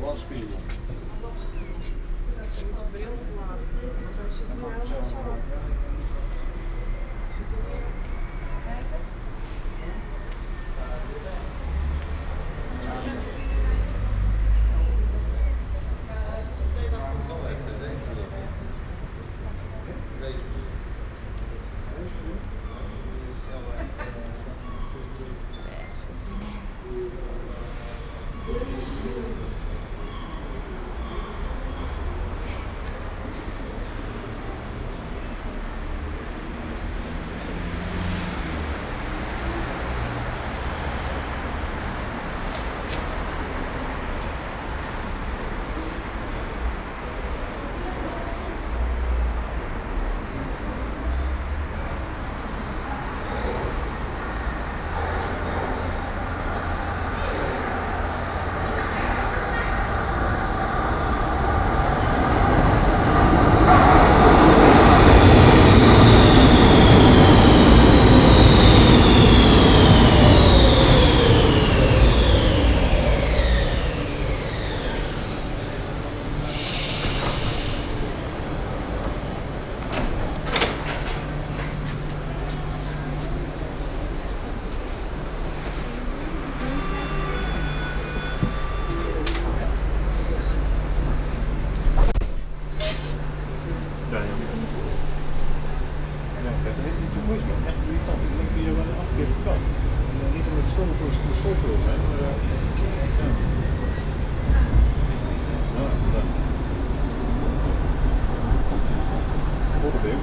Wat spelen?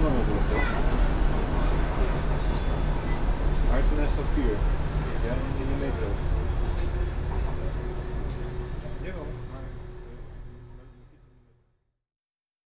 Wel zo wat. Hart van staat 4. Ja, in de metro.